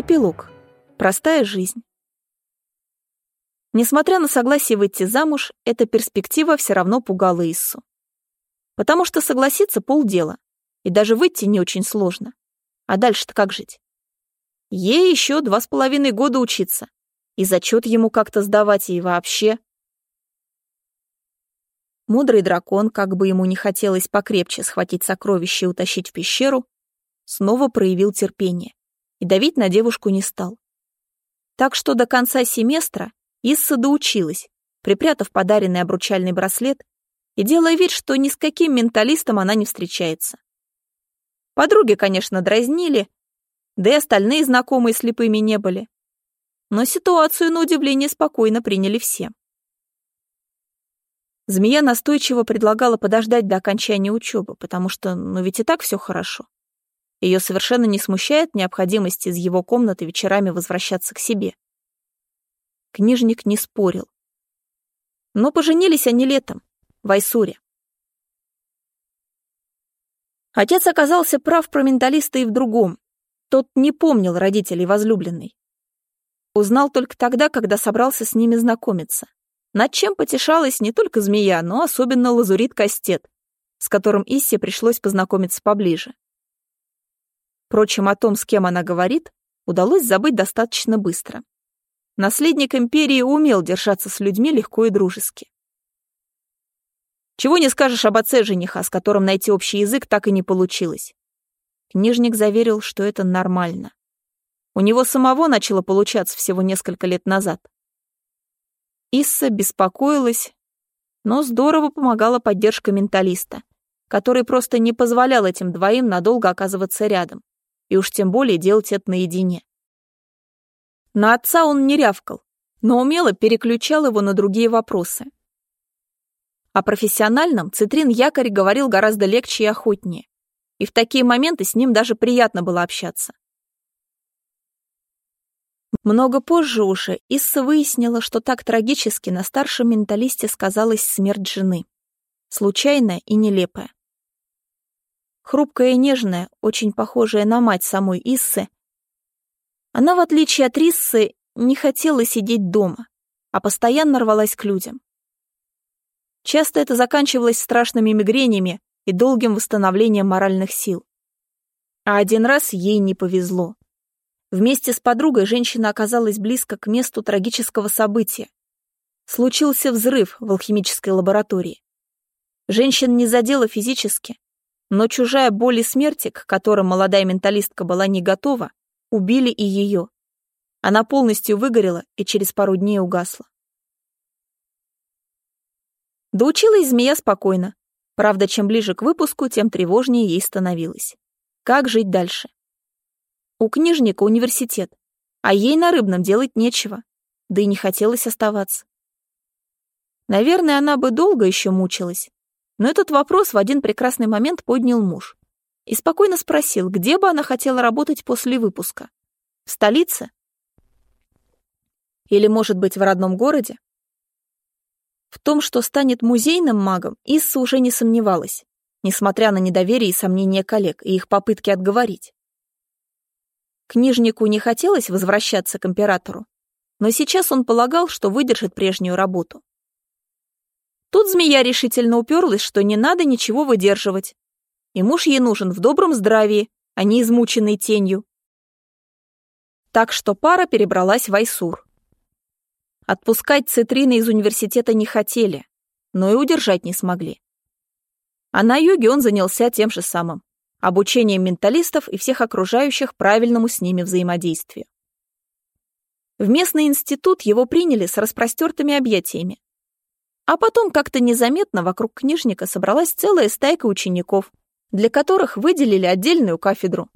Эпилог. Простая жизнь. Несмотря на согласие выйти замуж, эта перспектива все равно пугала Иссу. Потому что согласиться полдела, и даже выйти не очень сложно. А дальше-то как жить? Ей еще два с половиной года учиться, и зачет ему как-то сдавать, и вообще. Мудрый дракон, как бы ему не хотелось покрепче схватить сокровище и утащить в пещеру, снова проявил терпение и давить на девушку не стал. Так что до конца семестра Исса доучилась, припрятав подаренный обручальный браслет и делая вид, что ни с каким менталистом она не встречается. Подруги, конечно, дразнили, да и остальные знакомые слепыми не были. Но ситуацию, на удивление, спокойно приняли все. Змея настойчиво предлагала подождать до окончания учебы, потому что, ну ведь и так все хорошо. Ее совершенно не смущает необходимость из его комнаты вечерами возвращаться к себе. Книжник не спорил. Но поженились они летом, в Айсуре. Отец оказался прав про менталиста и в другом. Тот не помнил родителей возлюбленной. Узнал только тогда, когда собрался с ними знакомиться над чем потешалась не только змея, но особенно лазурит Кастет, с которым Иссе пришлось познакомиться поближе. Впрочем, о том, с кем она говорит, удалось забыть достаточно быстро. Наследник империи умел держаться с людьми легко и дружески. Чего не скажешь об отце жениха, с которым найти общий язык так и не получилось. Книжник заверил, что это нормально. У него самого начало получаться всего несколько лет назад. Исса беспокоилась, но здорово помогала поддержка менталиста, который просто не позволял этим двоим надолго оказываться рядом, и уж тем более делать это наедине. На отца он не рявкал, но умело переключал его на другие вопросы. О профессиональном Цитрин Якорь говорил гораздо легче и охотнее, и в такие моменты с ним даже приятно было общаться. Много позже уже Исса выяснила, что так трагически на старшем менталисте сказалась смерть жены. Случайная и нелепая. Хрупкая и нежная, очень похожая на мать самой Иссы, она, в отличие от Риссы, не хотела сидеть дома, а постоянно рвалась к людям. Часто это заканчивалось страшными мигренями и долгим восстановлением моральных сил. А один раз ей не повезло. Вместе с подругой женщина оказалась близко к месту трагического события. Случился взрыв в алхимической лаборатории. Женщин не задела физически, но чужая боль и смерти, к которым молодая менталистка была не готова, убили и ее. Она полностью выгорела и через пару дней угасла. Доучилась змея спокойно. Правда, чем ближе к выпуску, тем тревожнее ей становилось. Как жить дальше? У книжника университет, а ей на рыбном делать нечего, да и не хотелось оставаться. Наверное, она бы долго еще мучилась, но этот вопрос в один прекрасный момент поднял муж и спокойно спросил, где бы она хотела работать после выпуска. В столице? Или, может быть, в родном городе? В том, что станет музейным магом, Исса уже не сомневалась, несмотря на недоверие и сомнения коллег и их попытки отговорить. Книжнику не хотелось возвращаться к императору, но сейчас он полагал, что выдержит прежнюю работу. Тут змея решительно уперлась, что не надо ничего выдерживать, и муж ей нужен в добром здравии, а не измученной тенью. Так что пара перебралась в Айсур. Отпускать Цитрины из университета не хотели, но и удержать не смогли. А на юге он занялся тем же самым обучением менталистов и всех окружающих правильному с ними взаимодействию. В местный институт его приняли с распростертыми объятиями. А потом как-то незаметно вокруг книжника собралась целая стайка учеников, для которых выделили отдельную кафедру.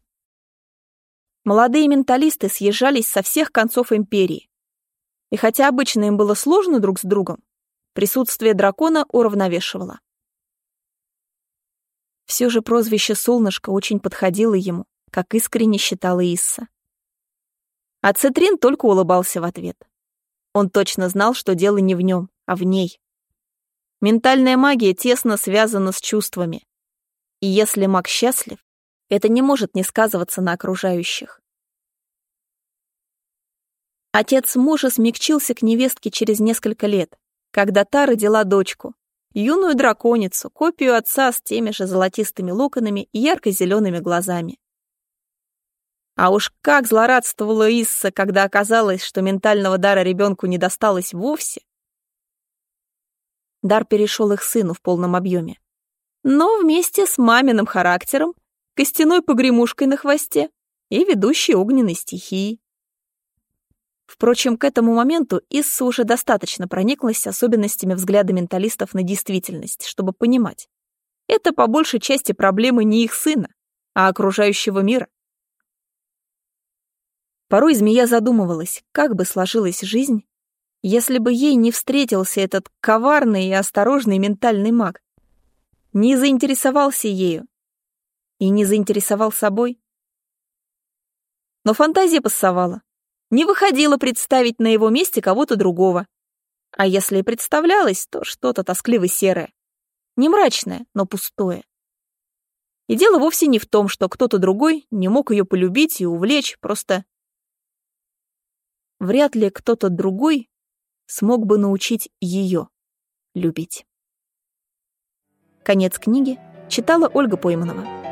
Молодые менталисты съезжались со всех концов империи. И хотя обычно им было сложно друг с другом, присутствие дракона уравновешивало. Все же прозвище «Солнышко» очень подходило ему, как искренне считала Исса. А Цитрин только улыбался в ответ. Он точно знал, что дело не в нем, а в ней. Ментальная магия тесно связана с чувствами. И если маг счастлив, это не может не сказываться на окружающих. Отец мужа смягчился к невестке через несколько лет, когда та родила дочку, юную драконицу, копию отца с теми же золотистыми локонами и ярко-зелеными глазами. А уж как злорадствовала Исса, когда оказалось, что ментального дара ребенку не досталось вовсе. Дар перешел их сыну в полном объеме. Но вместе с маминым характером, костяной погремушкой на хвосте и ведущей огненной стихией. Впрочем, к этому моменту Исса уже достаточно прониклась особенностями взгляда менталистов на действительность, чтобы понимать. Это по большей части проблемы не их сына, а окружающего мира. Порой змея задумывалась, как бы сложилась жизнь, если бы ей не встретился этот коварный и осторожный ментальный маг, не заинтересовался ею и не заинтересовал собой. Но фантазия пасовала не выходило представить на его месте кого-то другого. А если и представлялось, то что-то тоскливо-серое. Не мрачное, но пустое. И дело вовсе не в том, что кто-то другой не мог ее полюбить и увлечь, просто... Вряд ли кто-то другой смог бы научить ее любить. Конец книги читала Ольга Пойманова.